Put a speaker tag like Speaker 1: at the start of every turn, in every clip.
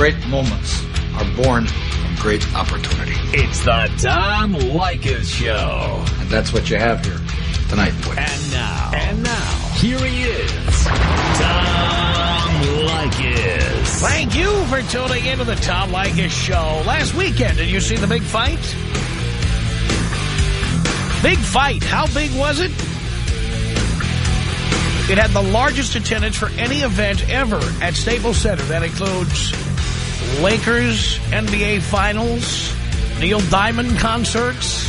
Speaker 1: Great moments are born from great opportunity.
Speaker 2: It's the Tom Leykis Show.
Speaker 1: And that's what you have here tonight, boys.
Speaker 2: And now. And now. Here he is. Tom Leykis.
Speaker 3: Thank you for tuning into the Tom Leykis Show. Last weekend, did you see the big fight? Big fight. How big was it? It had the largest attendance for any event ever at Staples Center. That includes Lakers NBA Finals, Neil Diamond concerts,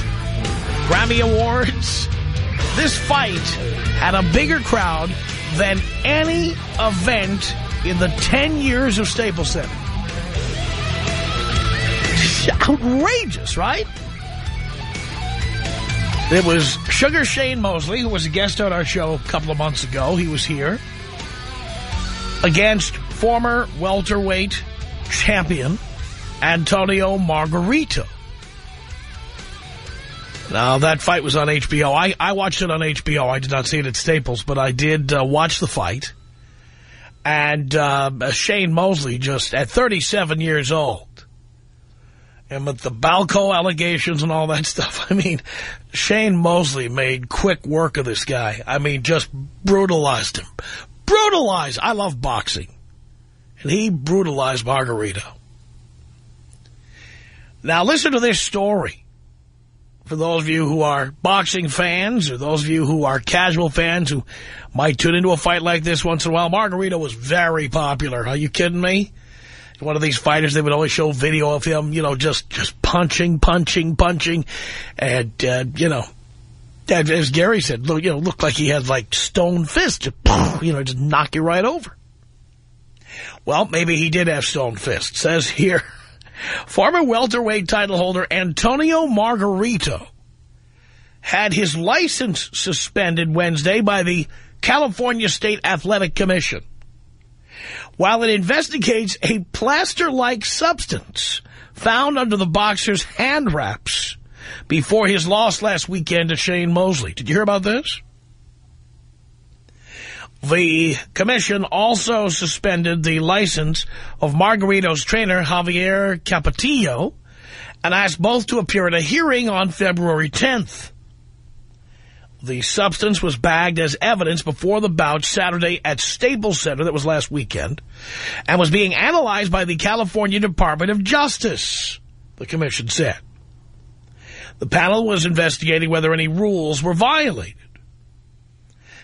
Speaker 3: Grammy Awards. This fight had a bigger crowd than any event in the 10 years of Staples Center. Outrageous, right? It was Sugar Shane Mosley, who was a guest on our show a couple of months ago. He was here. Against former welterweight champion Antonio Margarito. Now, that fight was on HBO. I, I watched it on HBO. I did not see it at Staples, but I did uh, watch the fight. And uh, Shane Mosley, just at 37 years old, and with the Balco allegations and all that stuff, I mean, Shane Mosley made quick work of this guy. I mean, just brutalized him. Brutalized. I love boxing. And he brutalized Margarito. Now, listen to this story. For those of you who are boxing fans or those of you who are casual fans who might tune into a fight like this once in a while, Margarito was very popular. Are you kidding me? one of these fighters, they would always show video of him, you know, just, just punching, punching, punching. And, uh, you know, as Gary said, look, you know, looked like he had like stone fists, you know, just knock you right over. Well, maybe he did have stone fists. Says here, former welterweight title holder Antonio Margarito had his license suspended Wednesday by the California State Athletic Commission while it investigates a plaster-like substance found under the boxer's hand wraps before his loss last weekend to Shane Mosley. Did you hear about this? The commission also suspended the license of Margarito's trainer, Javier Capetillo, and asked both to appear at a hearing on February 10th. The substance was bagged as evidence before the bout Saturday at Staples Center, that was last weekend, and was being analyzed by the California Department of Justice, the commission said. The panel was investigating whether any rules were violated.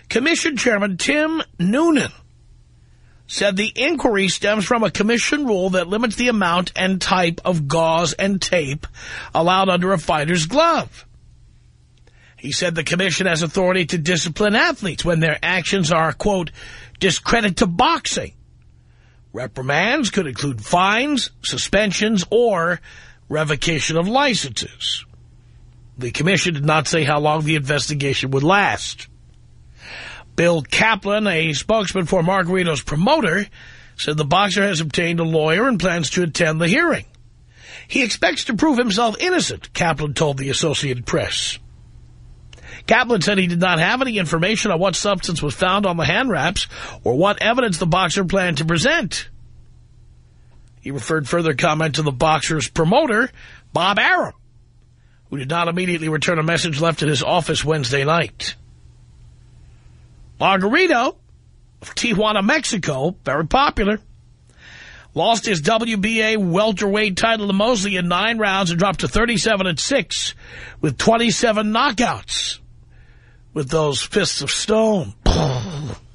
Speaker 3: Commission Chairman Tim Noonan said the inquiry stems from a commission rule that limits the amount and type of gauze and tape allowed under a fighter's glove. He said the commission has authority to discipline athletes when their actions are, quote, discredit to boxing. Reprimands could include fines, suspensions, or revocation of licenses. The commission did not say how long the investigation would last. Bill Caplan, a spokesman for Margarito's promoter, said the boxer has obtained a lawyer and plans to attend the hearing. He expects to prove himself innocent, Caplan told the Associated Press. Caplan said he did not have any information on what substance was found on the hand wraps or what evidence the boxer planned to present. He referred further comment to the boxer's promoter, Bob Arum, who did not immediately return a message left at his office Wednesday night. Margarito of Tijuana, Mexico, very popular, lost his WBA welterweight title to Mosley in nine rounds and dropped to 37 and 6 with 27 knockouts with those fists of stone.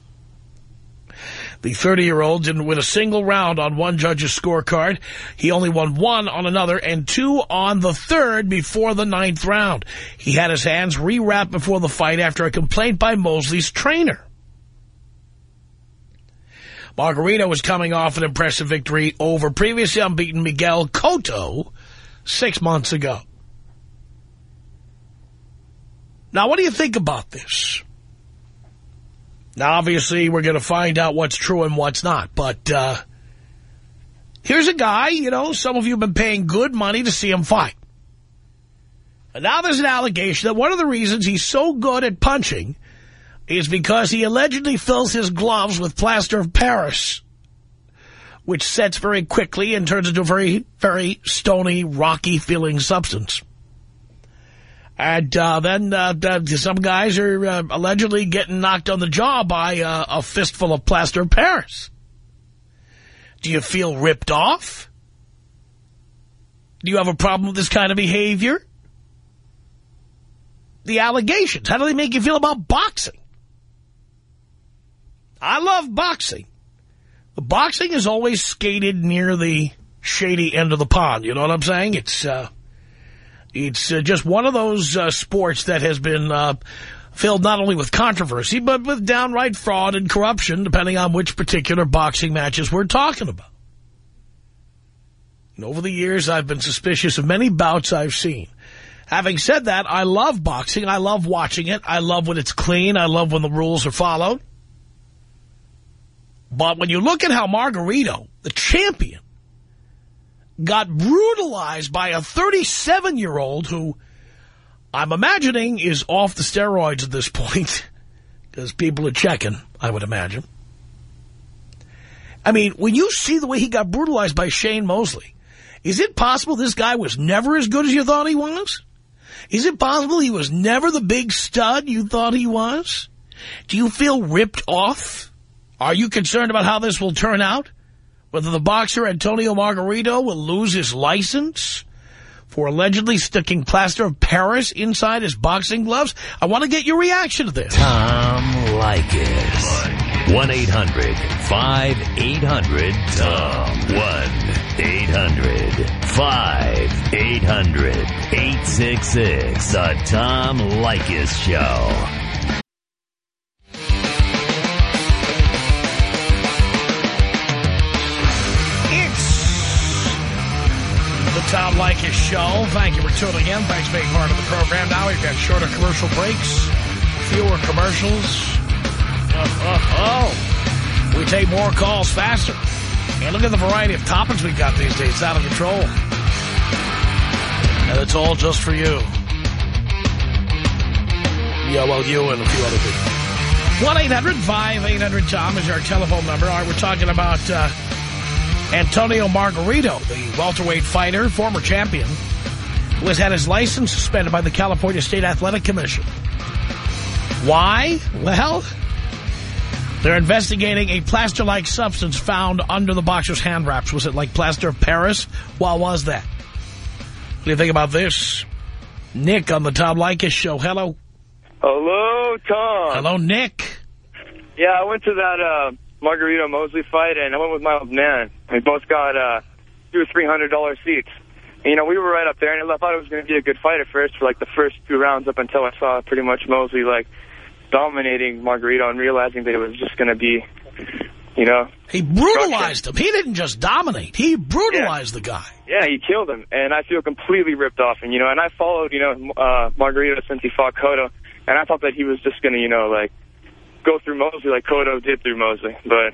Speaker 3: The 30-year-old didn't win a single round on one judge's scorecard. He only won one on another and two on the third before the ninth round. He had his hands rewrapped before the fight after a complaint by Mosley's trainer. Margarito was coming off an impressive victory over previously unbeaten Miguel Cotto six months ago. Now, what do you think about this? Now, obviously, we're going to find out what's true and what's not. But uh, here's a guy, you know, some of you have been paying good money to see him fight. And now there's an allegation that one of the reasons he's so good at punching is because he allegedly fills his gloves with plaster of Paris. which sets very quickly and turns into a very, very stony, rocky-feeling substance. And uh, then uh, some guys are uh, allegedly getting knocked on the jaw by uh, a fistful of plaster of Paris. Do you feel ripped off? Do you have a problem with this kind of behavior? The allegations, how do they make you feel about boxing? I love boxing. Boxing is always skated near the shady end of the pond. You know what I'm saying? It's uh, it's uh, just one of those uh, sports that has been uh, filled not only with controversy, but with downright fraud and corruption, depending on which particular boxing matches we're talking about. And over the years, I've been suspicious of many bouts I've seen. Having said that, I love boxing. I love watching it. I love when it's clean. I love when the rules are followed. But when you look at how Margarito, the champion, got brutalized by a 37-year-old who I'm imagining is off the steroids at this point because people are checking, I would imagine. I mean, when you see the way he got brutalized by Shane Mosley, is it possible this guy was never as good as you thought he was? Is it possible he was never the big stud you thought he was? Do you feel ripped off? Are you concerned about how this will turn out? Whether the boxer Antonio Margarito will lose his license for allegedly sticking plaster of Paris inside his boxing gloves? I want to get your reaction to this.
Speaker 2: Tom Leykis. 1-800-5800-TOM. 1-800-5800-866. The Tom Leykis Show.
Speaker 3: Tom Leykis show. Thank you for tuning in. Thanks for being part of the program. Now we've got shorter commercial breaks, fewer commercials. Oh, oh. We take more calls faster. And look at the variety of topics we've got these days. It's out of control. And it's all just for you. Yeah, well, you and a few other people. 1-800-5800-TOM is our telephone number. All right, we're talking about... Uh, Antonio Margarito, the welterweight fighter, former champion, who has had his license suspended by the California State Athletic Commission. Why? Well, they're investigating a plaster-like substance found under the boxer's hand wraps. Was it like plaster of Paris? What was that? What do you think about this? Nick on the Tom Leykis show. Hello.
Speaker 4: Hello, Tom.
Speaker 3: Hello, Nick.
Speaker 4: Yeah, I went to that uh, Margarito Mosley fight, and I went with my old man. We both got uh, two or three hundred dollar seats. And, you know, we were right up there, and I thought it was going to be a good fight at first for like the first two rounds up until I saw pretty much Mosley like dominating Margarito and realizing that it was just going to be, you know.
Speaker 3: He brutalized him. He didn't just dominate. He brutalized
Speaker 4: yeah.
Speaker 3: the guy.
Speaker 4: Yeah, he killed him, and I feel completely ripped off. And, you know, and I followed, you know, uh, Margarito since he fought Cotto, and I thought that he was just going to, you know, like, go through Mosley like Cotto did through Mosley. But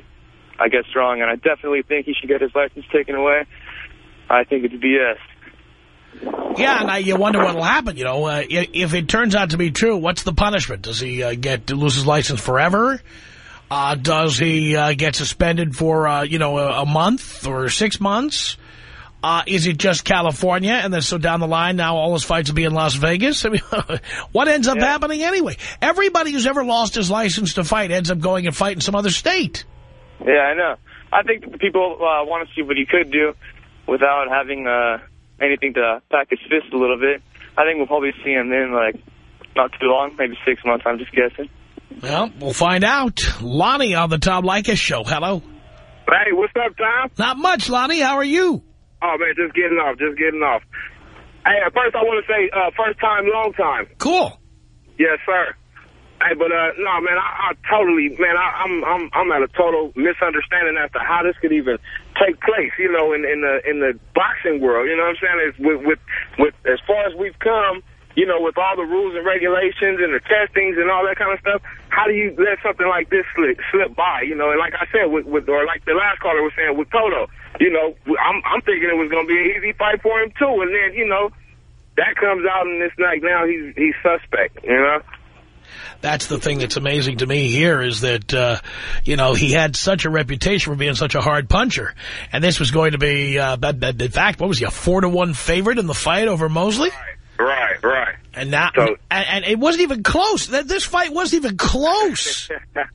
Speaker 4: I guess wrong, and I definitely think he should get his license taken away. I think it's BS.
Speaker 3: Yeah, and I, you wonder what will happen. You know, uh, if it turns out to be true, what's the punishment? Does he uh, get lose his license forever? Uh, does he uh, get suspended for, uh, you know, a, a, month or six months? Uh, is it just California? And then so down the line, now all his fights will be in Las Vegas? I mean, what ends up yeah. happening anyway? Everybody who's ever lost his license to fight ends up going and fighting some other state.
Speaker 4: Yeah, I know. I think people uh, want to see what he could do without having uh, anything to pack his fist a little bit. I think we'll probably see him in, like, not too long, maybe six months, I'm just guessing.
Speaker 3: Well, we'll find out. Lonnie on the Tom Leykis show. Hello.
Speaker 5: Hey, what's up, Tom?
Speaker 3: Not much, Lonnie. How are you?
Speaker 5: Oh, man, just getting off, just getting off. Hey, first I want to say uh, first time, long time.
Speaker 3: Cool.
Speaker 5: Yes, sir. Hey, but uh, no, man, I, I totally, man, I, I'm I'm I'm at a total misunderstanding as to how this could even take place. You know, in in the in the boxing world, you know what I'm saying? It's with with with as far as we've come, you know, with all the rules and regulations and the testings and all that kind of stuff, how do you let something like this slip slip by? You know, and like I said, with, with or like the last caller was saying with Cotto, you know, I'm I'm thinking it was going to be an easy fight for him too, and then you know, that comes out and it's like now he's he's suspect. You know.
Speaker 3: That's the thing that's amazing to me here is that, uh, you know, he had such a reputation for being such a hard puncher. And this was going to be, uh, in fact, what was he, a four to one favorite in the fight over Mosley?
Speaker 5: Right, right. Right.
Speaker 3: And now, so, and, and, it wasn't even close. That This fight wasn't even close.
Speaker 5: man,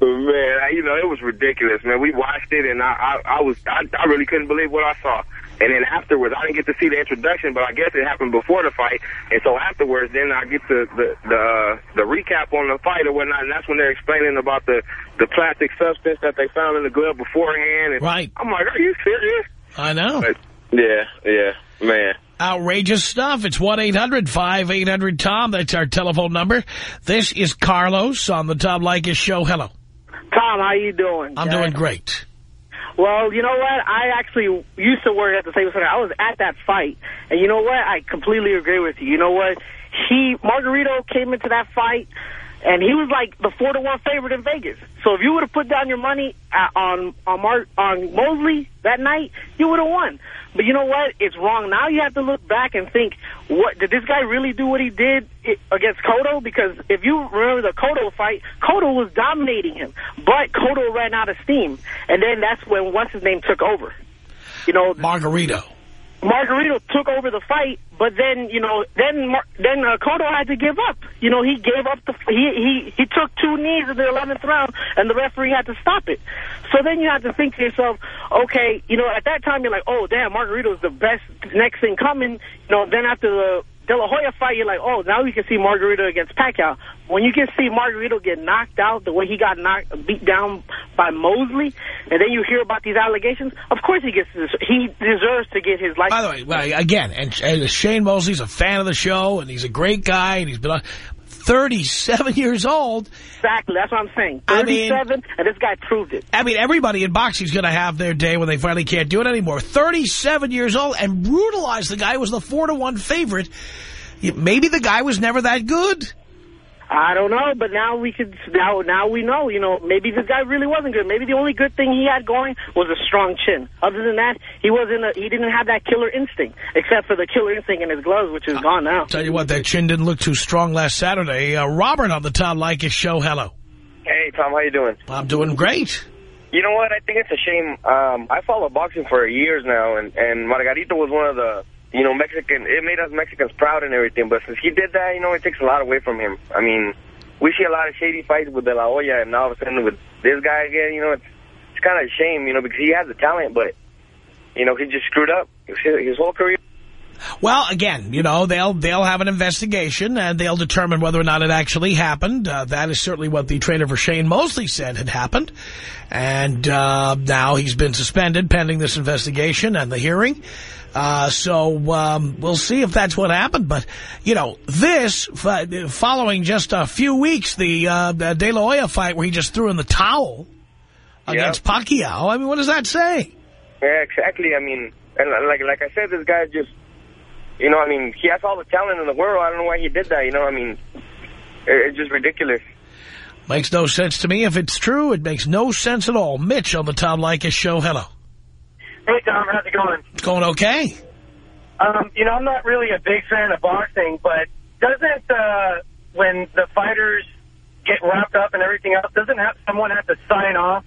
Speaker 5: I, you know, it was ridiculous, man. We watched it, and I, I, I was, I, I really couldn't believe what I saw. And then afterwards, I didn't get to see the introduction, but I guess it happened before the fight. And so afterwards, then I get the the the, uh, the recap on the fight or whatnot, and that's when they're explaining about the the plastic substance that they found in the glove beforehand. And
Speaker 3: right.
Speaker 5: I'm like, are you serious?
Speaker 3: I know.
Speaker 5: But, yeah, yeah, man.
Speaker 3: Outrageous stuff. It's 1-800-5800-TOM. That's our telephone number. This is Carlos on the Tom Leykis show. Hello.
Speaker 6: Tom, how are you doing?
Speaker 3: I'm doing great.
Speaker 6: Well, you know what? I actually used to work at the same center. I was at that fight. And you know what? I completely agree with you. You know what? He, Margarito came into that fight, and he was like the 4 to one favorite in Vegas. So if you would have put down your money uh, on on, Mar on Mosley that night, you would have won. But you know what? It's wrong. Now you have to look back and think, what did this guy really do what he did against Cotto? Because if you remember the Cotto fight, Cotto was dominating him. But Cotto ran out of steam. And then that's when what's-his-name took over. You know,
Speaker 3: Margarito.
Speaker 6: Margarito took over the fight, but then, you know, then Mar then uh, Cotto had to give up. You know, he gave up the he he he took two knees in the 11th round, and the referee had to stop it. So then you have to think to yourself, okay, you know, at that time you're like, oh damn, Margarito's the best next thing coming. You know, then after the De La Hoya fight, you're like, oh, now we can see Margarito against Pacquiao. When you can see Margarito get knocked out the way he got knocked, beat down by Mosley, and then you hear about these allegations, of course he gets this, he deserves to get his life.
Speaker 3: By the way, well, again, and, and Shane Mosley's a fan of the show, and he's a great guy, and he's been on. 37 years old.
Speaker 6: Exactly, that's what I'm saying. 37, I mean, and this guy proved it.
Speaker 3: I mean, everybody in boxing's going to have their day when they finally can't do it anymore. 37 years old and brutalized the guy who was the 4 to one favorite. Maybe the guy was never that good.
Speaker 6: I don't know, but now we could now now we know. You know, maybe this guy really wasn't good. Maybe the only good thing he had going was a strong chin. Other than that, he wasn't. A, he didn't have that killer instinct, except for the killer instinct in his gloves, which is uh, gone now.
Speaker 3: Tell you what, that chin didn't look too strong last Saturday. Uh, Robert on the Tom Leykis show. Hello.
Speaker 4: Hey, Tom. How you doing?
Speaker 3: I'm doing great.
Speaker 4: You know what? I think it's a shame. Um, I follow boxing for years now, and and Margarito was one of the you know, Mexican, it made us Mexicans proud and everything. But since he did that, you know, it takes a lot away from him. I mean, we see a lot of shady fights with De La Hoya, and now all of a sudden with this guy again, you know, it's, it's kind of a shame, you know, because he has the talent, but, you know, he just screwed up his, his whole career.
Speaker 3: Well, again, you know, they'll they'll have an investigation and they'll determine whether or not it actually happened. Uh, that is certainly what the trainer for Shane Mosley said had happened. And uh, now he's been suspended pending this investigation and the hearing. Uh, so um, we'll see if that's what happened. But, you know, this, following just a few weeks, the, uh, De La Hoya fight where he just threw in the towel against yep. Pacquiao, I mean, what does that say?
Speaker 4: Yeah, exactly. I mean, and like like I said, this guy just, you know, I mean, he has all the talent in the world. I don't know why he did that, you know, I mean, it's just ridiculous.
Speaker 3: Makes no sense to me. If it's true, it makes no sense at all. Mitch on the Tom Leykis show. Hello.
Speaker 7: Hey, Tom. How's it going?
Speaker 3: It's going okay.
Speaker 7: Um, you know, I'm not really a big fan of boxing, but doesn't, uh, when the fighters get wrapped up and everything else, doesn't have someone have to sign off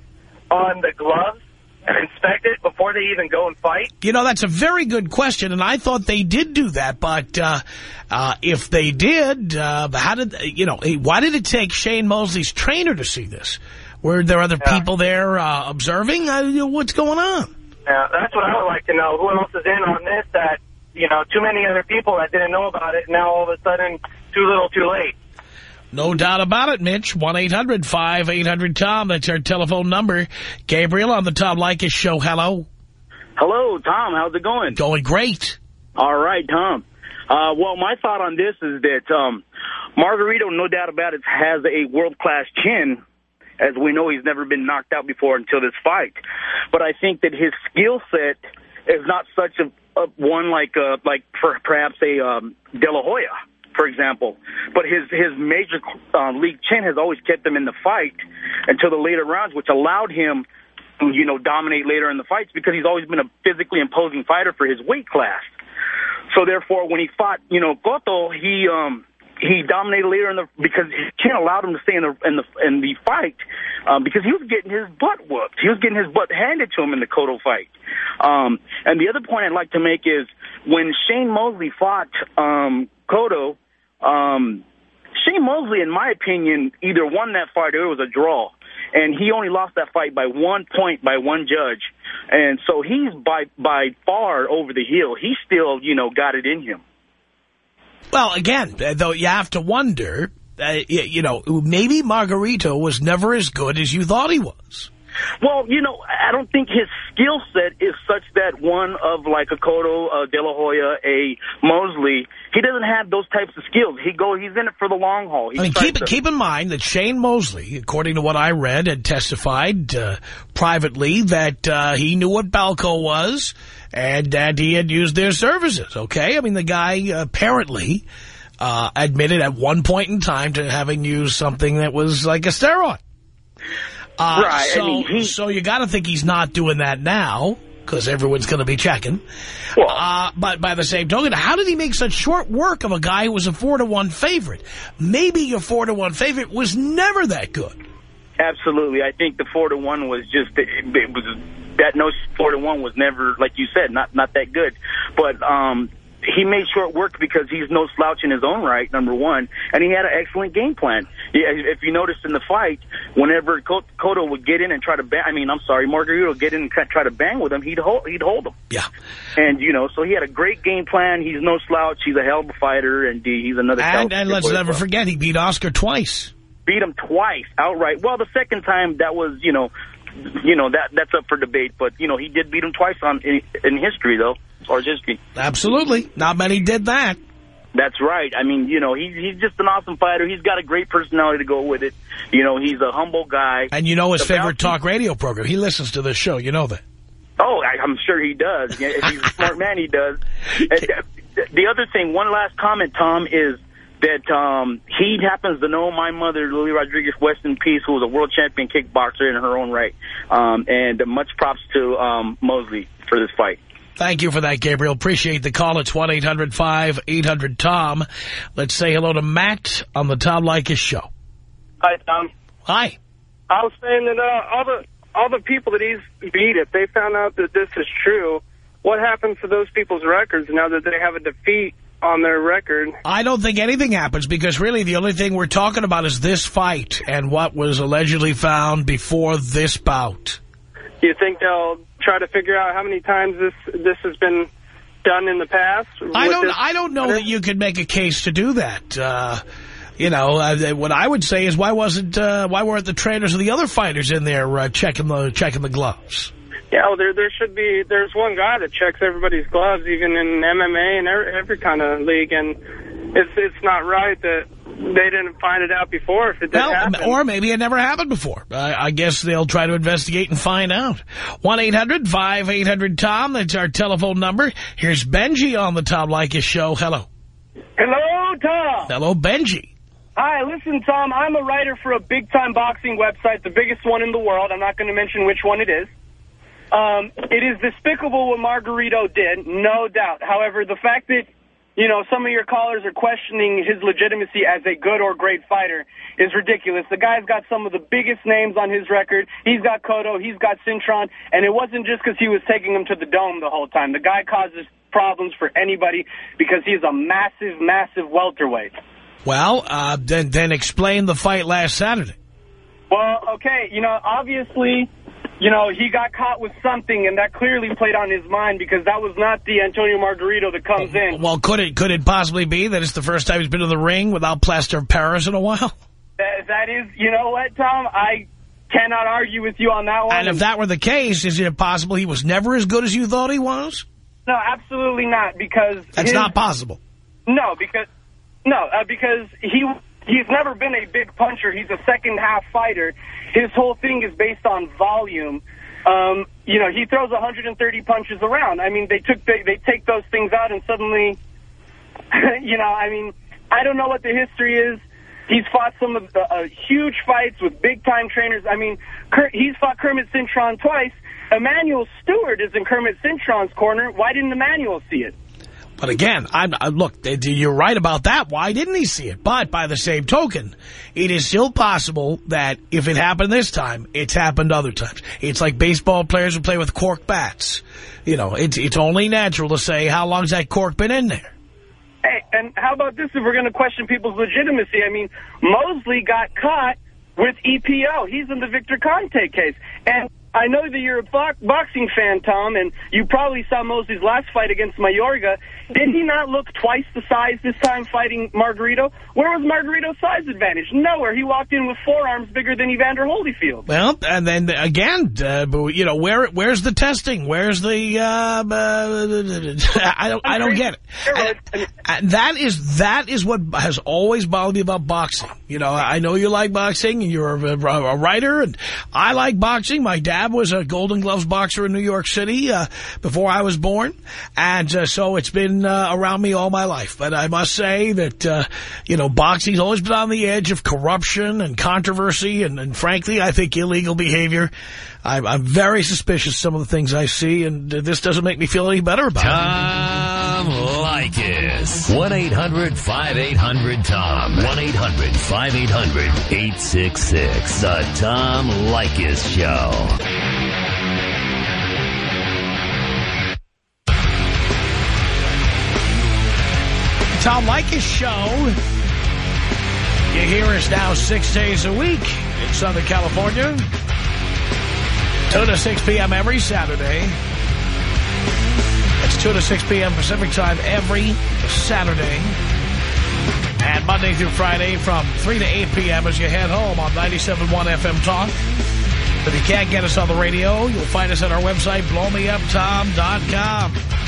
Speaker 7: on the gloves and inspect it before they even go and fight?
Speaker 3: You know, that's a very good question, and I thought they did do that. But uh, uh, if they did, uh, how did you know? Why did it take Shane Mosley's trainer to see this? Were there other yeah. people there uh, observing? Uh, what's going on?
Speaker 7: Yeah, that's what I would like to know. Who else is in on this that, you know, too many other people that didn't know about it, now all of a sudden, too little, too late.
Speaker 3: No doubt about it, Mitch. 1-800-5800-TOM. That's our telephone number. Gabriel on the Tom Leykis show. Hello.
Speaker 8: Hello, Tom. How's it going?
Speaker 3: Going great.
Speaker 8: All right, Tom. Uh, well, my thought on this is that um, Margarito, no doubt about it, has a world-class chin. As we know, he's never been knocked out before until this fight. But I think that his skill set is not such a, a one like uh, like per, perhaps a um, De La Hoya for example. But his his major uh, league chin has always kept him in the fight until the later rounds, which allowed him to, you know, dominate later in the fights because he's always been a physically imposing fighter for his weight class. So therefore, when he fought, you know, Cotto, he um he dominated later in the because Chin allowed him to stay in the in the in the fight um, because he was getting his butt whooped. He was getting his butt handed to him in the Cotto fight. Um, and the other point I'd like to make is when Shane Mosley fought um, Cotto, um, Shane Mosley, in my opinion, either won that fight or it was a draw. And he only lost that fight by one point by one judge. And so he's by by far over the hill. He still, you know, got it in him.
Speaker 3: Well, again, though you have to wonder, uh, you know, maybe Margarito was never as good as you thought he was.
Speaker 8: Well, you know, I don't think his skill set is such that one of like a Cotto, a De La Hoya, a Mosley, he doesn't have those types of skills. He go, he's in it for the long haul. He
Speaker 3: I mean, keep
Speaker 8: to...
Speaker 3: keep in mind that Shane Mosley, according to what I read, had testified uh, privately that uh, he knew what Balco was and that he had used their services. Okay, I mean, the guy apparently uh, admitted at one point in time to having used something that was like a steroid. Uh,
Speaker 8: right.
Speaker 3: So,
Speaker 8: I mean, he...
Speaker 3: so you got to think he's not doing that now because everyone's going to be checking.
Speaker 8: Well,
Speaker 3: uh, but by the same token, how did he make such short work of a guy who was a four to one favorite? Maybe your four to one favorite was never that good.
Speaker 8: Absolutely, I think the four to one was just it, it was that no four to one was never like you said not not that good, but um he made short work because he's no slouch in his own right, number one, and he had an excellent game plan. Yeah, if you noticed in the fight, whenever Cotto would get in and try to bang, I mean, I'm sorry, Margarito would get in and try to bang with him, he'd hold, he'd hold him.
Speaker 3: Yeah.
Speaker 8: And, you know, so he had a great game plan. He's no slouch. He's a hell of a fighter, and he's another...
Speaker 3: And, and let's never forget, he beat Oscar twice.
Speaker 8: Beat him twice outright. Well, the second time, that was, you know, you know, that that's up for debate. But, you know, he did beat him twice on in, in history, though or history.
Speaker 3: Absolutely. Not many did that.
Speaker 8: That's right. I mean, you know, he's he's just an awesome fighter. He's got a great personality to go with it. You know, he's a humble guy.
Speaker 3: And you know his the favorite talk radio program. He listens to this show. You know that.
Speaker 8: Oh, I, am sure he does. If he's a smart man, he does. the other thing, one last comment, Tom, is that um, he happens to know my mother, Lily Rodriguez, West in Peace, who was a world champion kickboxer in her own right. Um, and much props to um, Mosley for this fight.
Speaker 3: Thank you for that, Gabriel. Appreciate the call. It's 1-800-5800-TOM. Let's say hello to Matt on the Tom Leykis show.
Speaker 9: Hi, Tom.
Speaker 3: Hi.
Speaker 9: I was saying that uh, all the all the people that he's beat, if they found out that this is true, what happens to those people's records now that they have a defeat on their record?
Speaker 3: I don't think anything happens because really the only thing we're talking about is this fight and what was allegedly found before this bout.
Speaker 9: Do you think they'll try to figure out how many times this this has been done in the past?
Speaker 3: I don't. I don't know that you could make a case to do that. Uh, you know, uh, what I would say is why wasn't uh, why weren't the trainers of the other fighters in there uh, checking the checking the gloves?
Speaker 9: Yeah, well, there there should be. There's one guy that checks everybody's gloves, even in MMA and every, every kind of league, and it's it's not right that they didn't find it out before if it didn't well, happen.
Speaker 3: Or maybe it never happened before. I, I guess they'll try to investigate and find out. 1-800-5800-TOM. That's our telephone number. Here's Benji on the Tom Leykis show. Hello.
Speaker 10: Hello, Tom.
Speaker 3: Hello, Benji.
Speaker 10: Hi, listen, Tom, I'm a writer for a big-time boxing website, the biggest one in the world. I'm not going to mention which one it is. Um, it is despicable what Margarito did, no doubt. However, the fact that you know, some of your callers are questioning his legitimacy as a good or great fighter is ridiculous. The guy's got some of the biggest names on his record. He's got Cotto, he's got Cintron, and it wasn't just because he was taking them to the dome the whole time. The guy causes problems for anybody because he's a massive, massive welterweight.
Speaker 3: Well, uh, then, then explain the fight last Saturday.
Speaker 10: Well, okay, you know, obviously you know, he got caught with something, and that clearly played on his mind because that was not the Antonio Margarito that comes in.
Speaker 3: Well, could it could it possibly be that it's the first time he's been to the ring without plaster of Paris in a while?
Speaker 10: That, that is, you know what, Tom? I cannot argue with you on that one.
Speaker 3: And if that were the case, is it possible he was never as good as you thought he was?
Speaker 10: No, absolutely not, because...
Speaker 3: That's his, not possible.
Speaker 10: No, because... No, uh, because he he's never been a big puncher. He's a second-half fighter. His whole thing is based on volume. Um, you know, he throws 130 punches around. I mean, they took they, they take those things out and suddenly, you know, I mean, I don't know what the history is. He's fought some of the uh, huge fights with big-time trainers. I mean, Kurt, he's fought Kermit Cintron twice. Emanuel Steward is in Kermit Cintron's corner. Why didn't Emanuel see it?
Speaker 3: But again, I'm, I, look, you're right about that. Why didn't he see it? But by the same token, it is still possible that if it happened this time, it's happened other times. It's like baseball players who play with cork bats. You know, it's, it's only natural to say, how long's that cork been in there?
Speaker 10: Hey, and how about this if we're going to question people's legitimacy? I mean, Mosley got caught with EPO. He's in the Victor Conte case. And I know that you're a bo boxing fan, Tom, and you probably saw Mosley's last fight against Mayorga. Did he not look twice the size this time fighting Margarito? Where was Margarito's size advantage? Nowhere. He walked in with forearms bigger than Evander Holyfield.
Speaker 3: Well, and then again, uh, you know, where where's the testing? Where's the? Uh, uh, I don't. I don't get it. And, and that is that is what has always bothered me about boxing. You know, I know you like boxing, and you're a, a writer, and I like boxing. My dad was a Golden Gloves boxer in New York City uh, before I was born, and uh, so it's been uh, around me all my life. But I must say that, uh, you know, boxing's always been on the edge of corruption and controversy, and, and frankly, I think illegal behavior. I'm, I'm, very suspicious of some of the things I see, and this doesn't make me feel any better about
Speaker 2: Tom it. Tom Leykis. 1-800-5800-TOM. 1-800-5800-866. The Tom Leykis Show.
Speaker 3: Tom Leykis Show. You hear us now six days a week in Southern California. 2 to 6 p.m. every Saturday. It's 2 to 6 p.m. Pacific time every Saturday. And Monday through Friday from 3 to 8 p.m. as you head home on 97.1 FM Talk. If you can't get us on the radio, you'll find us at our website, blowmeuptom.com.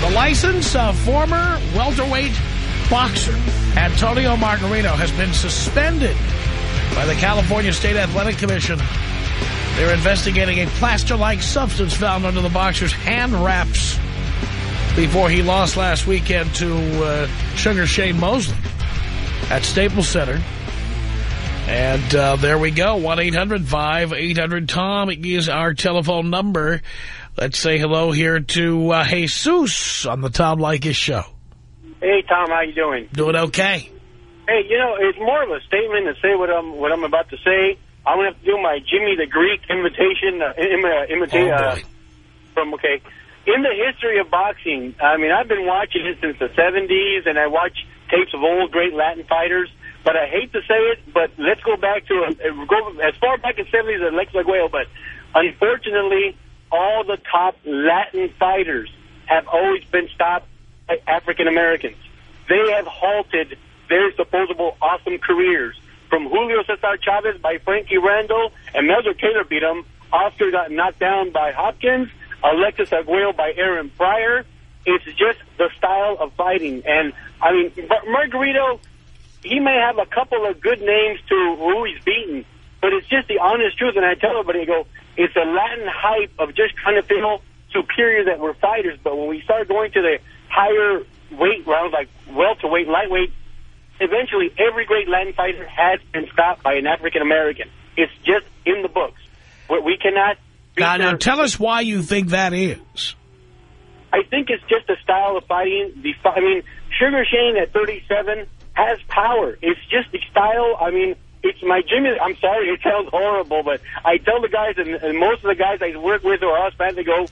Speaker 3: The license of former welterweight boxer Antonio Margarito has been suspended by the California State Athletic Commission they're investigating a plaster-like substance found under the boxer's hand wraps before he lost last weekend to uh, Sugar Shane Mosley at Staples Center. And uh, there we go, 1-800-5800-TOM is our telephone number. Let's say hello here to uh, Jesus on the Tom Leykis show.
Speaker 11: Hey, Tom, how you doing?
Speaker 3: Doing okay.
Speaker 11: Hey, you know, it's more of a statement to say what I'm, what I'm about to say. I'm going to have to do my Jimmy the Greek invitation, uh, Im uh, imitate,
Speaker 3: oh,
Speaker 11: uh, from, okay. In the history of boxing, I mean, I've been watching it since the 70s, and I watch tapes of old great Latin fighters, but I hate to say it, but let's go back to, uh, go as far back as 70s as Lex Laguayo, but unfortunately, all the top Latin fighters have always been stopped by African Americans. They have halted their supposable awesome careers from Julio Cesar Chavez by Frankie Randall, and Meldrick Taylor beat him. Oscar got knocked down by Hopkins. Alexis Arguello by Aaron Pryor. It's just the style of fighting. And, I mean, Margarito, he may have a couple of good names to who he's beaten, but it's just the honest truth. And I tell everybody, I go, it's a Latin hype of just trying to feel superior that we're fighters. But when we start going to the higher weight rounds, like welterweight, lightweight, eventually every great Latin fighter has been stopped by an African-American. It's just in the books. What we cannot...
Speaker 3: Now, now, tell us why you think that is.
Speaker 11: I think it's just a style of fighting. The, I mean, Sugar Shane at 37 has power. It's just the style. I mean, it's my Jimmy. I'm sorry, it sounds horrible, but I tell the guys, and, and most of the guys I work with or us fans, they go,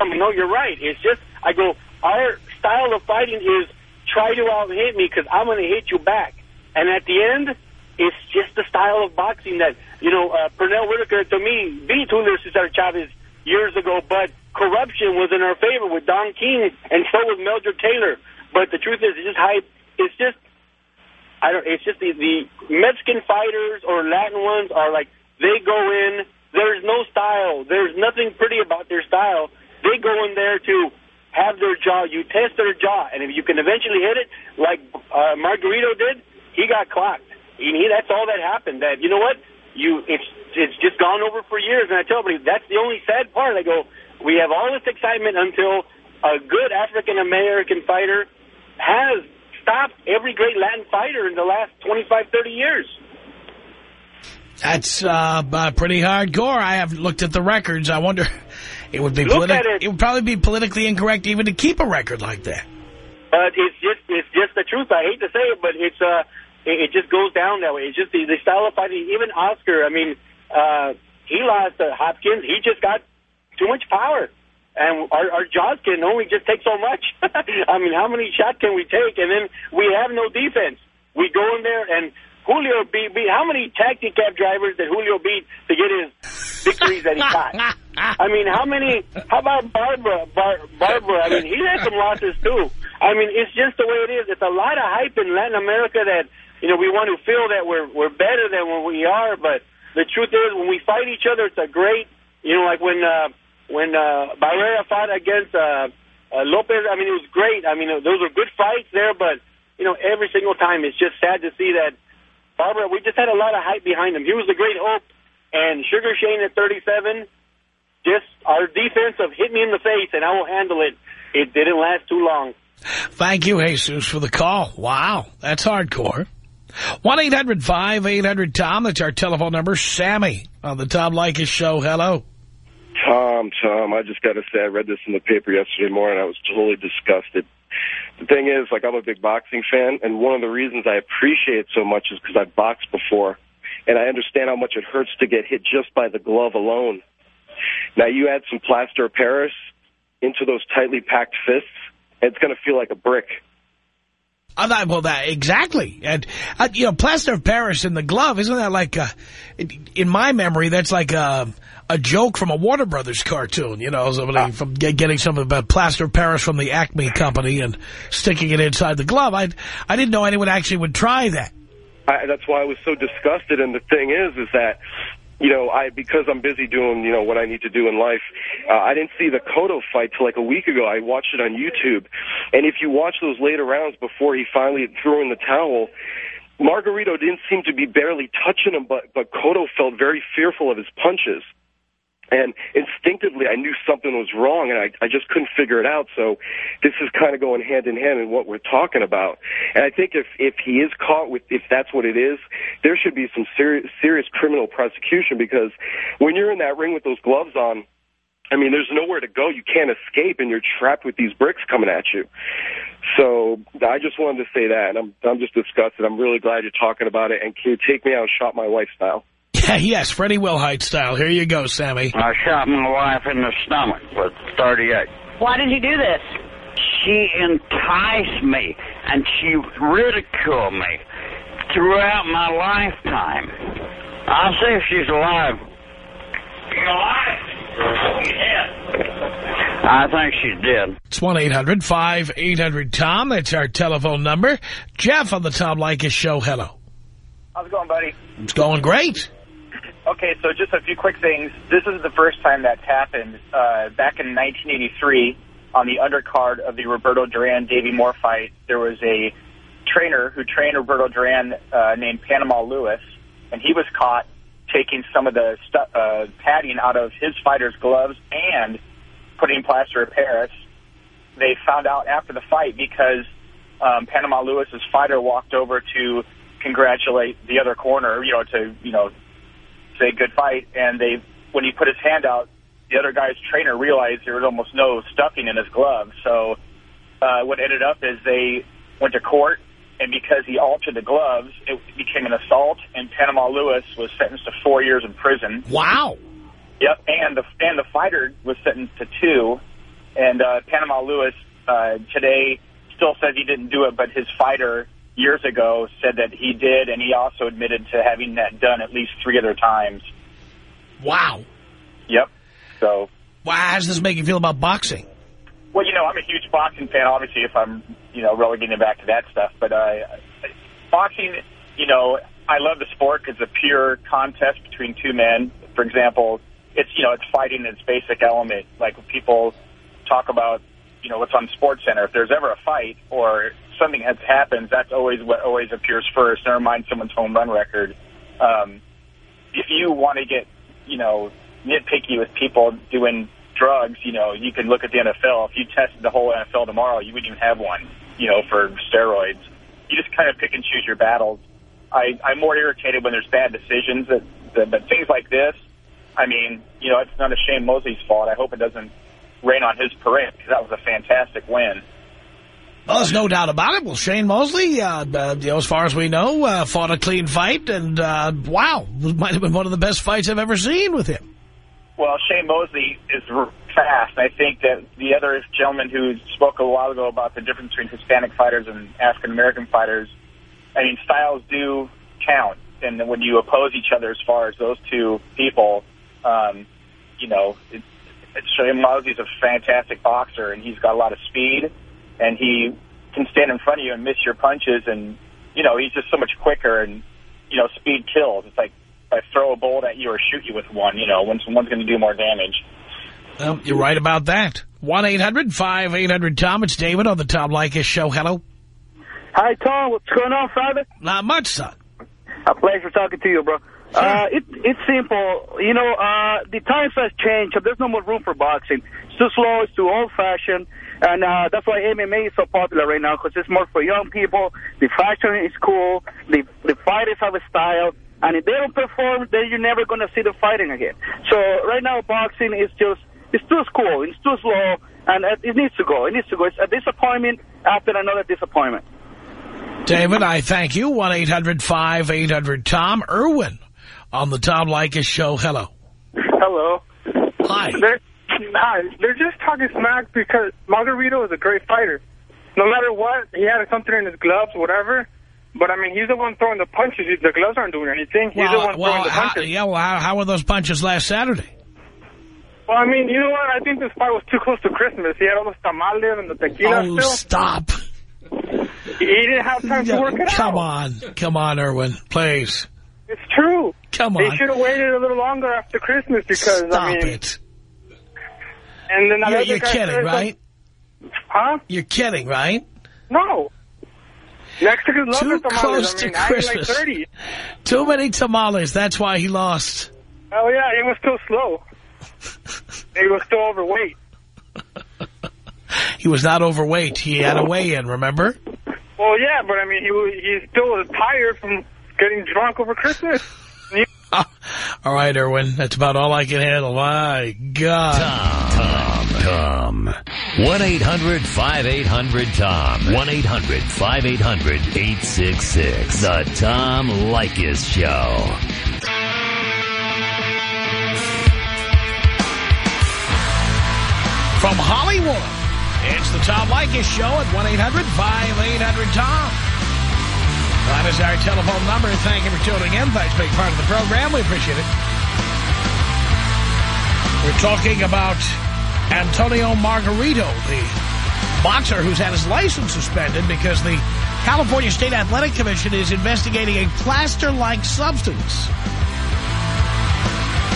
Speaker 11: I mean, no, you're right. It's just, I go, our style of fighting is try to out-hit me because I'm going to hit you back. And at the end, it's just the style of boxing that, you know, uh, Pernell Whitaker, to me, beat Julio Cesar Chavez years ago, but corruption was in our favor with Don King, and so was Meldrick Taylor. But the truth is, it's just hype. It's just, I don't, it's just the, the Mexican fighters or Latin ones are like, they go in, there's no style. There's nothing pretty about their style. They go in there to have their jaw, you test their jaw, and if you can eventually hit it, like uh, Margarito did, he got clocked. And he, that's all that happened. That you know what, you it's it's just gone over for years. And I tell everybody that's the only sad part. I go, we have all this excitement until a good African American fighter has stopped every great Latin fighter in the last 25, 30 years.
Speaker 3: That's uh, pretty hardcore. I have looked at the records. I wonder It would be
Speaker 11: Look at it.
Speaker 3: it would probably be politically incorrect even to keep a record like that.
Speaker 11: But it's just it's just the truth. I hate to say it, but it's uh it, it just goes down that way. It's just the, the style of fighting. Even Oscar, I mean, uh, he lost to Hopkins. He just got too much power, and our, our jaws can only just take so much. I mean, how many shots can we take? And then we have no defense. We go in there and Julio beat, beat how many taxi cab drivers did Julio beat to get his victories that he got? I mean, how many? How about Barbara? Bar, Barbara? I mean, he had some losses too. I mean, it's just the way it is. It's a lot of hype in Latin America that you know we want to feel that we're we're better than what we are. But the truth is, when we fight each other, it's a great. You know, like when uh, when uh, Barrera fought against uh, uh, Lopez. I mean, it was great. I mean, those were good fights there. But you know, every single time, it's just sad to see that Barbara. We just had a lot of hype behind him. He was the great hope. And Sugar Shane at 37, just our defense of hit me in the face and I will handle it. It didn't last too long.
Speaker 3: Thank you, Jesus, for the call. Wow, that's hardcore. 1-800-5800-TOM. That's our telephone number. Sammy on the Tom Leykis show. Hello.
Speaker 12: Tom, Tom, I just got to say, I read this in the paper yesterday morning. I was totally disgusted. The thing is, like, I'm a big boxing fan, and one of the reasons I appreciate it so much is because I've boxed before, and I understand how much it hurts to get hit just by the glove alone. Now, you add some plaster of Paris into those tightly packed fists, and it's going to feel like a brick.
Speaker 3: Uh, that, well, that exactly. And, uh, you know, plaster of Paris in the glove, isn't that like, uh, in, in my memory, that's like a, a joke from a Warner Brothers cartoon, you know, somebody from getting some of the plaster of Paris from the Acme company and sticking it inside the glove. I, I didn't know anyone actually would try that.
Speaker 12: I, that's why I was so disgusted. And the thing is, is that, you know, I because I'm busy doing, you know, what I need to do in life, uh, I didn't see the Cotto fight till like a week ago. I watched it on YouTube. And if you watch those later rounds before he finally threw in the towel, Margarito didn't seem to be barely touching him, but, but Cotto felt very fearful of his punches. And instinctively, I knew something was wrong, and I, I just couldn't figure it out. So this is kind of going hand in hand in what we're talking about. And I think if, if he is caught with, if that's what it is, there should be some serious, serious criminal prosecution because when you're in that ring with those gloves on, I mean, there's nowhere to go. You can't escape, and you're trapped with these bricks coming at you. So I just wanted to say that, and I'm I'm just disgusted. I'm really glad you're talking about it. And can you take me out and shot my wife style?
Speaker 3: Yeah, yes, Freddie Wilhite style. Here you go, Sammy.
Speaker 13: I shot my wife in the stomach with 38.
Speaker 14: Why did you do this?
Speaker 13: She enticed me, and she ridiculed me throughout my lifetime. I'll see if she's alive. You alive? Yeah. I think she's dead.
Speaker 3: It's 1-800-5800-TOM. That's our telephone number. Jeff on the Tom Leykis show. Hello.
Speaker 15: How's it going, buddy?
Speaker 3: It's going great.
Speaker 15: Okay, so just a few quick things. This is the first time that's happened. Uh, back in 1983, on the undercard of the Roberto Duran-Davy Moore fight, there was a trainer who trained Roberto Duran uh, named Panama Lewis, and he was caught taking some of the uh, padding out of his fighter's gloves and putting plaster of Paris. They found out after the fight because um, Panama Lewis's fighter walked over to congratulate the other corner, you know, to, you know, say good fight. And they, when he put his hand out, the other guy's trainer realized there was almost no stuffing in his glove. So uh, what ended up is they went to court, and because he altered the gloves, it became an assault, and Panama Lewis was sentenced to four years in prison.
Speaker 3: Wow.
Speaker 15: Yep, and the and the fighter was sentenced to two, and uh, Panama Lewis uh, today still says he didn't do it, but his fighter years ago said that he did, and he also admitted to having that done at least three other times.
Speaker 3: Wow.
Speaker 15: Yep. So.
Speaker 3: Wow, how does this make you feel about boxing?
Speaker 15: Well, you know, I'm a huge boxing fan, obviously, if I'm, you know, really getting back to that stuff. But uh, boxing, you know, I love the sport because it's a pure contest between two men. For example, it's, you know, it's fighting its basic element. Like when people talk about, you know, what's on Sports Center. If there's ever a fight or something has happened, that's always what always appears first. Never mind someone's home run record. Um, if you want to get, you know, nitpicky with people doing drugs, you know, you can look at the NFL. If you tested the whole NFL tomorrow, you wouldn't even have one, you know, for steroids. You just kind of pick and choose your battles. I, I'm more irritated when there's bad decisions, that, that, but things like this, I mean, you know, it's none of Shane Mosley's fault. I hope it doesn't rain on his parade because that was a fantastic win.
Speaker 3: Well, there's no doubt about it. Well, Shane Mosley, uh, uh, you know, as far as we know, uh, fought a clean fight, and uh, wow, might have been one of the best fights I've ever seen with him.
Speaker 15: Well, Shane Mosley is fast. I think that the other gentleman who spoke a while ago about the difference between Hispanic fighters and African-American fighters, I mean, styles do count. And when you oppose each other as far as those two people, um, you know, it, Shane Mosley's a fantastic boxer, and he's got a lot of speed, and he can stand in front of you and miss your punches, and, you know, he's just so much quicker, and, you know, speed kills. It's like if I throw a bullet at you or shoot you with one, you know, when someone's going to do more damage.
Speaker 3: Well, you're right about that. 1-800-5800-TOM. It's David on the Tom Leykis Show. Hello.
Speaker 14: Hi, Tom. What's going on, Father?
Speaker 3: Not much, son.
Speaker 14: A pleasure talking to you, bro. Uh, it, it's simple. You know, uh, the times has changed. There's no more room for boxing. It's too slow. It's too old-fashioned. And uh, that's why MMA is so popular right now, because it's more for young people. The fashion is cool. The, the fighters have a style. And if they don't perform, then you're never going to see the fighting again. So right now, boxing is just, it's too slow. It's too slow. And it needs to go. It needs to go. It's a disappointment after another disappointment.
Speaker 3: David, I thank you. 1-800-5800-TOM. Irwin on the Tom Leykis Show. Hello.
Speaker 9: Hello.
Speaker 3: Hi.
Speaker 9: They're, hi. They're just talking smack because Margarito is a great fighter. No matter what, he had something in his gloves, whatever. But, I mean, he's the one throwing the punches. The gloves aren't doing anything. He's
Speaker 3: well,
Speaker 9: the one
Speaker 3: well,
Speaker 9: throwing the
Speaker 3: how, yeah, well, how, how were those punches last Saturday?
Speaker 9: Well, I mean, you know what? I think this fight was too close to Christmas. He had all the tamales and the tequila
Speaker 3: Oh,
Speaker 9: still.
Speaker 3: stop.
Speaker 9: He didn't have time to work it
Speaker 3: Come
Speaker 9: out.
Speaker 3: on. Come on, Irwin. Please.
Speaker 9: It's true.
Speaker 3: Come on.
Speaker 9: They should have waited a little longer after Christmas because,
Speaker 3: Stop
Speaker 9: I mean...
Speaker 3: it.
Speaker 9: And then
Speaker 3: You're, you're kidding, right?
Speaker 9: Huh?
Speaker 3: You're kidding, right?
Speaker 9: No. Mexican love
Speaker 3: Too close
Speaker 9: I
Speaker 3: to
Speaker 9: mean, I ate
Speaker 3: Christmas.
Speaker 9: like 30.
Speaker 3: Too many tamales. That's why he lost.
Speaker 9: Oh, yeah, he was still slow. he was still overweight.
Speaker 3: He was not overweight. He had a weigh-in, remember?
Speaker 9: Well, yeah, but I mean, he was, he still was tired from getting drunk over Christmas.
Speaker 3: All right, Irwin. That's about all I can handle. My God.
Speaker 2: Tom. Tom. 1-800-5800-TOM. 1-800-5800-866. The Tom Leykis Show.
Speaker 3: From Hollywood, it's the Tom Leykis Show at 1-800-5800-TOM. That is our telephone number. Thank you for tuning in. Thanks for being part of the program. We appreciate it. We're talking about Antonio Margarito, the boxer who's had his license suspended because the California State Athletic Commission is investigating a plaster-like substance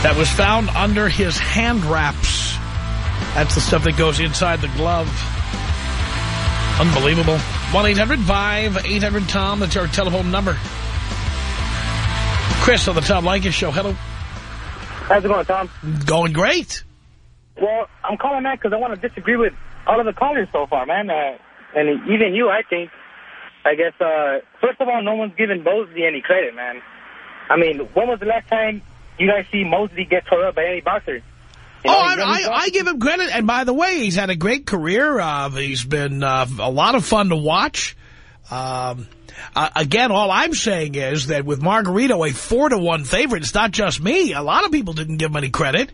Speaker 3: that was found under his hand wraps. That's the stuff that goes inside the glove. Unbelievable. 1-800-5800-TOM. That's our telephone number. Chris on the Tom Leykis Show. Hello.
Speaker 14: How's it going, Tom?
Speaker 3: Going great.
Speaker 14: Well, I'm calling that because I want to disagree with all of the callers so far, man. Uh, and even you, I think. I guess, uh, first of all, no one's giving Mosley any credit, man. I mean, when was the last time you guys see Mosley get tore up by any boxer? You
Speaker 3: Oh, I, I, I give him credit. And by the way, he's had a great career. Uh, he's been uh, a lot of fun to watch. Um, uh, again, all I'm saying is that with Margarito a four to one favorite, it's not just me. A lot of people didn't give him any credit.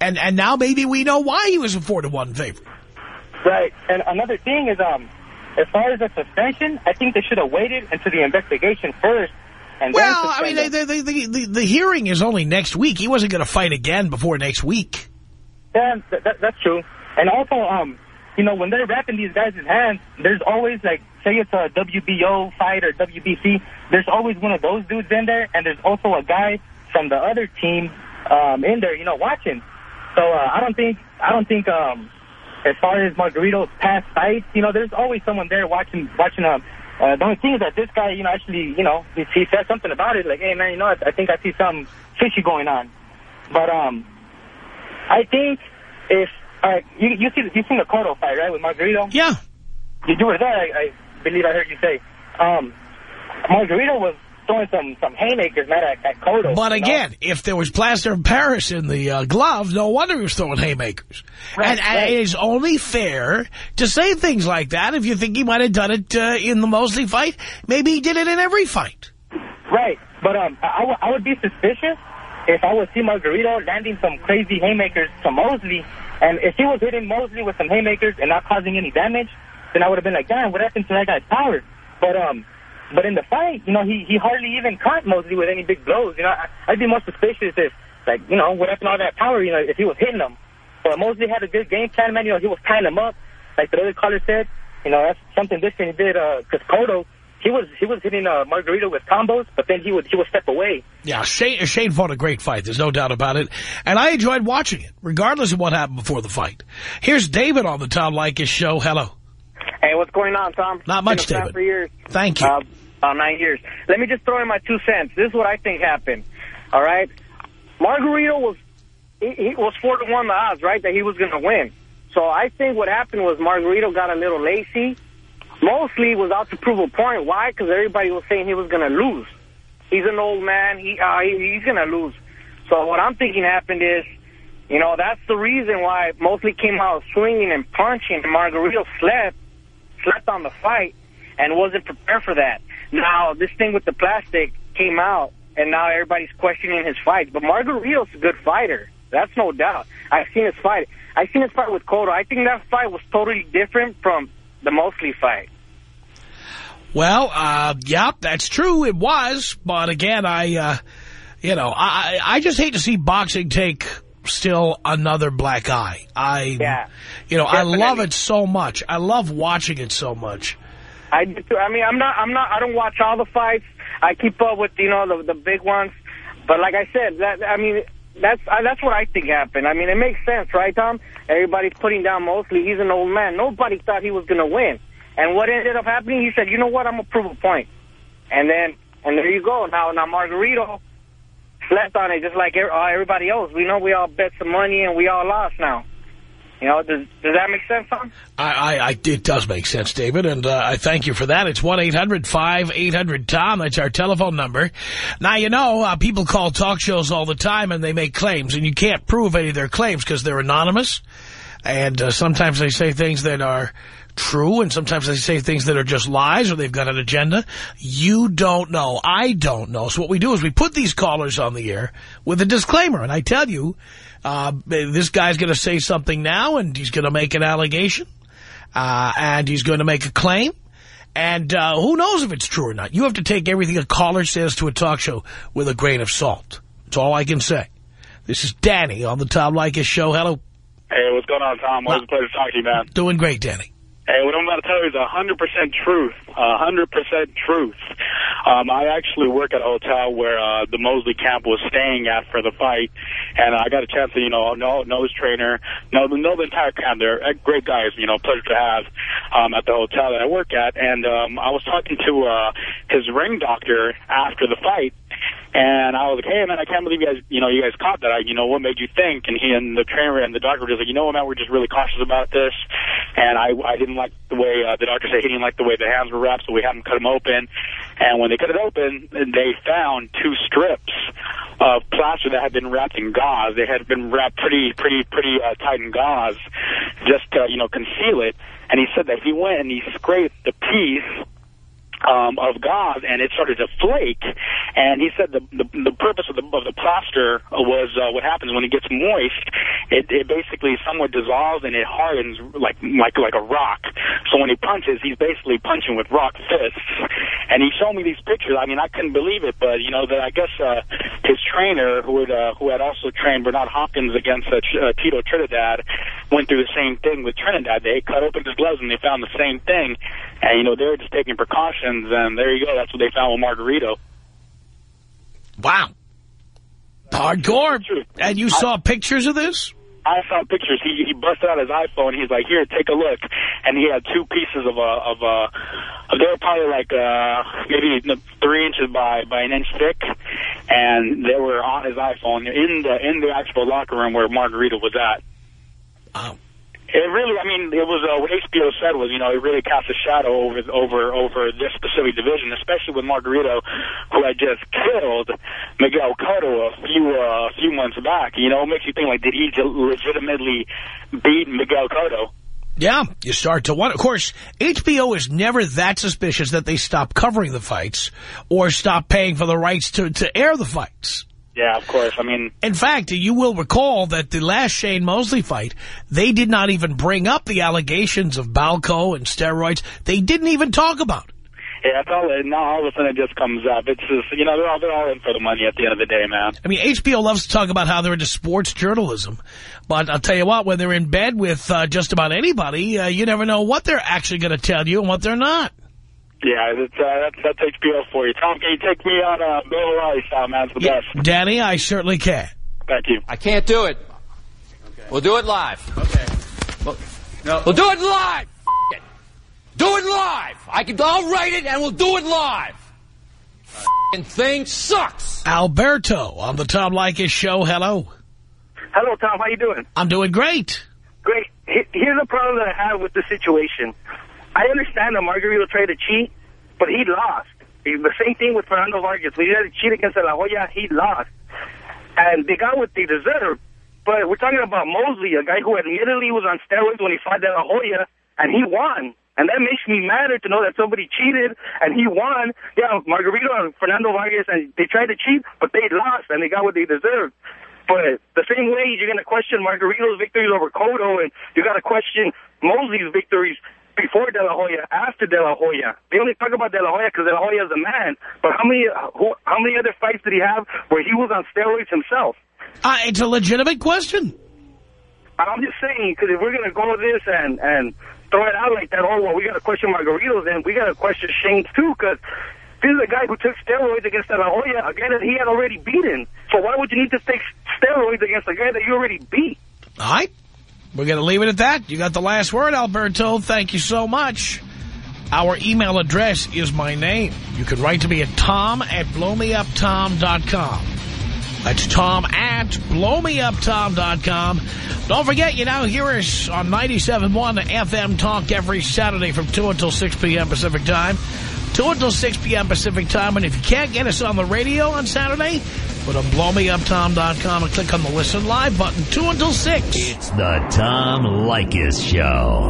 Speaker 3: And, and now maybe we know why he was a four to one favorite.
Speaker 14: Right. And another thing is, um, as far as the suspension, I think they should have waited until the investigation first. And
Speaker 3: Well, I mean,
Speaker 14: suspend
Speaker 3: the,
Speaker 14: him.
Speaker 3: the, the, the, the hearing is only next week. He wasn't going to fight again before next week.
Speaker 14: Yeah, that, that, that's true. And also, um, you know, when they're wrapping these guys' hands, there's always, like, say it's a WBO fight or WBC, there's always one of those dudes in there, and there's also a guy from the other team um, in there, you know, watching. So uh, I don't think, I don't think, um, as far as Margarito's past fights, you know, there's always someone there watching, watching um, uh, the only thing is that this guy, you know, actually, you know, he, he said something about it, like, hey, man, you know, I, I think I see something fishy going on. But, um, I think if uh, you you see you seen the Cotto fight right with Margarito?
Speaker 3: Yeah.
Speaker 14: You, you were there. I, I believe I heard you say. Um, Margarito was throwing some some haymakers, man, at, at Cotto.
Speaker 3: But
Speaker 14: you know?
Speaker 3: again, if there was plaster of Paris in the uh, glove, no wonder he was throwing haymakers.
Speaker 14: Right,
Speaker 3: and, and
Speaker 14: right.
Speaker 3: it is only fair to say things like that if you think he might have done it uh, in the Mosley fight. Maybe he did it in every fight.
Speaker 14: Right, but um, I, I I would be suspicious if I would see Margarito landing some crazy haymakers to Mosley, and if he was hitting Mosley with some haymakers and not causing any damage, then I would have been like, damn, what happened to that guy's power? But um, but in the fight, you know, he he hardly even caught Mosley with any big blows. You know, I, I'd be more suspicious if, like, you know, what happened to all that power? You know, if he was hitting them. But Mosley had a good game plan, man. You know, he was tying them up, like the other caller said. You know, that's something different he did. Because Cotto, he was he was hitting uh, Margarito with combos, but then he would he would step away.
Speaker 3: Yeah, Shane, Shane fought a great fight. There's no doubt about it. And I enjoyed watching it, regardless of what happened before the fight. Here's David on the Tom Leykis show. Hello.
Speaker 16: Hey, what's going on, Tom?
Speaker 3: Not much,
Speaker 16: Been
Speaker 3: David.
Speaker 16: For years.
Speaker 3: Thank you.
Speaker 16: Uh, about nine years. Let me just throw in my two cents. This is what I think happened. All right? Margarito was he, he was four to one the odds, right, that he was going to win. So I think what happened was Margarito got a little lazy. Mosley was out to prove a point. Why? Because everybody was saying he was going to lose. He's an old man. He, uh, he he's going to lose. So what I'm thinking happened is, you know, that's the reason why Mosley came out swinging and punching. Margarito slept, slept on the fight, and wasn't prepared for that. Now, this thing with the plastic came out, and now everybody's questioning his fights. But Margarito's a good fighter. That's no doubt. I've seen his fight. I've seen his fight with Cotto. I think that fight was totally different from the Mosley fight.
Speaker 3: Well, uh, yeah, that's true. It was. But again, I, uh, you know, I, I just hate to see boxing take still another black eye. I,
Speaker 16: Yeah.
Speaker 3: you know, I love it so much. I love watching it so much.
Speaker 16: I do. I mean, I'm not. I'm not. I don't watch all the fights. I keep up with you know the the big ones. But like I said, that I mean, that's I, that's what I think happened. I mean, it makes sense, right, Tom? Everybody's putting down Mosley. He's an old man. Nobody thought he was going to win. And what ended up happening? He said, "You know what? I'm gonna prove a point." And then, and there you go. Now, now Margarito slept on it just like uh, everybody else. We know we all bet some money and we all lost now. You know, does does that make sense, Tom?
Speaker 3: I, I, I it does make sense, David, and uh, I thank you for that. It's one eight hundred five eight hundred Tom. That's our telephone number. Now you know uh, people call talk shows all the time and they make claims, and you can't prove any of their claims because they're anonymous, and uh, sometimes they say things that are true, and sometimes they say things that are just lies or they've got an agenda. You don't know. I don't know. So what we do is we put these callers on the air with a disclaimer, and I tell you. Uh, this guy's going to say something now, and he's going to make an allegation, uh, and he's going to make a claim, and uh, who knows if it's true or not. You have to take everything a caller says to a talk show with a grain of salt. That's all I can say. This is Danny on the Tom Leykis show. Hello.
Speaker 17: Hey, what's going on, Tom? Always a pleasure to talk to you, man.
Speaker 3: Doing great, Danny.
Speaker 17: Hey, what I'm about to tell you is 100% truth. 100% truth. Um, I actually work at a hotel where uh, the Mosley camp was staying at for the fight, and I got a chance to, you know, know, know his trainer, know, know the entire camp. They're great guys, you know, pleasure to have um, at the hotel that I work at. And um, I was talking to uh, his ring doctor after the fight, and I was like, hey, man, I can't believe you guys, you know, you guys caught that. I, you know, what made you think? And he and the trainer and the doctor were just like, you know what, man, we're just really cautious about this. And I, I didn't like the way, uh, the doctor said he didn't like the way the hands were wrapped, so we had him cut them open. And when they cut it open, they found two strips of plaster that had been wrapped in gauze. They had been wrapped pretty, pretty, pretty uh, tight in gauze just to, you know, conceal it. And he said that he went and he scraped the piece um, of gauze, and it started to flake. And he said the the, the purpose of the of the plaster was uh, what happens when it gets moist. It, it basically somewhat dissolves and it hardens like like like a rock. So when he punches, he's basically punching with rock fists. And he showed me these pictures. I mean, I couldn't believe it, but you know that I guess uh, his trainer, who had uh, who had also trained Bernard Hopkins against uh, uh, Tito Trinidad, went through the same thing with Trinidad. They cut open his gloves and they found the same thing. And you know they were just taking precautions, and there you go. That's what they found with Margarito.
Speaker 3: Wow. Hardcore. And you saw pictures of this?
Speaker 17: I saw pictures. He he busted out his iPhone. He's like, "Here, take a look." And he had two pieces of a of a. They were probably like uh, maybe three inches by by an inch thick, and they were on his iPhone in the in the actual locker room where Margarito was at.
Speaker 3: Oh.
Speaker 17: It really, I mean, it was uh, what HBO said was, you know, it really cast a shadow over over over this specific division, especially with Margarito, who had just killed Miguel Cotto a few uh, a few months back. You know, it makes you think like, did he legitimately beat Miguel Cotto?
Speaker 3: Yeah, you start to wonder. Of course, HBO is never that suspicious that they stop covering the fights or stop paying for the rights to, to air the fights.
Speaker 17: Yeah, of course. I mean...
Speaker 3: In fact, you will recall that the last Shane Mosley fight, they did not even bring up the allegations of Balco and steroids. They didn't even talk about it.
Speaker 17: Yeah, it's all, now all of a sudden it just comes up. It's just, you know, they're all, they're all in for the money at the end of the day, man.
Speaker 3: I mean, HBO loves to talk about how they're into sports journalism. But I'll tell you what, when they're in bed with uh, just about anybody, uh, you never know what they're actually going to tell you and what they're not.
Speaker 17: Yeah, that's, uh, that's, that's HBO for you. Tom, can you take me on a Bill Rice? Oh, man, it's the
Speaker 3: yeah,
Speaker 17: best.
Speaker 3: Danny, I certainly can.
Speaker 17: Thank you.
Speaker 18: I can't do it. Okay. We'll do it live.
Speaker 17: Okay.
Speaker 18: We'll, no. we'll do it live. It. Do it live. I can. I'll write it, and we'll do it live. Right. thing sucks.
Speaker 3: Alberto on the Tom Leykis show. Hello.
Speaker 8: Hello, Tom. How you doing?
Speaker 3: I'm doing great.
Speaker 8: Great. Here's the problem that I have with the situation. I understand that Margarito tried to cheat, but he lost. The same thing with Fernando Vargas. When he tried to cheat against La Hoya, he lost. And they got what they deserved. But we're talking about Mosley, a guy who admittedly was on steroids when he fought De La Hoya, and he won. And that makes me madder to know that somebody cheated and he won. Yeah, Margarito and Fernando Vargas, and they tried to cheat, but they lost and they got what they deserved. But the same way you're going to question Margarito's victories over Cotto, and you got to question Mosley's victories before De La Hoya, after De La Hoya. They only talk about De La Hoya because De La Hoya is a man. But how many who, how many other fights did he have where he was on steroids himself?
Speaker 3: Uh, it's a legitimate question.
Speaker 8: I'm just saying, because if we're going to go this and, and throw it out like that, oh, well, we got to question Margarito, then we got to question Shane, too, because this is a guy who took steroids against De La Hoya, a guy that he had already beaten. So why would you need to take steroids against a guy that you already beat?
Speaker 3: All right. We're going to leave it at that. You got the last word, Alberto. Thank you so much. Our email address is my name. You can write to me at tom at blowmeuptom.com. That's tom at blowmeuptom.com. Don't forget, you now hear us on 97.1 FM Talk every Saturday from 2 until 6 p.m. Pacific Time. 2 until 6 p.m. Pacific Time. And if you can't get us on the radio on Saturday, Go to blowmeuptom.com and click on the Listen Live button. 2 until 6.
Speaker 2: It's the Tom Leykis Show.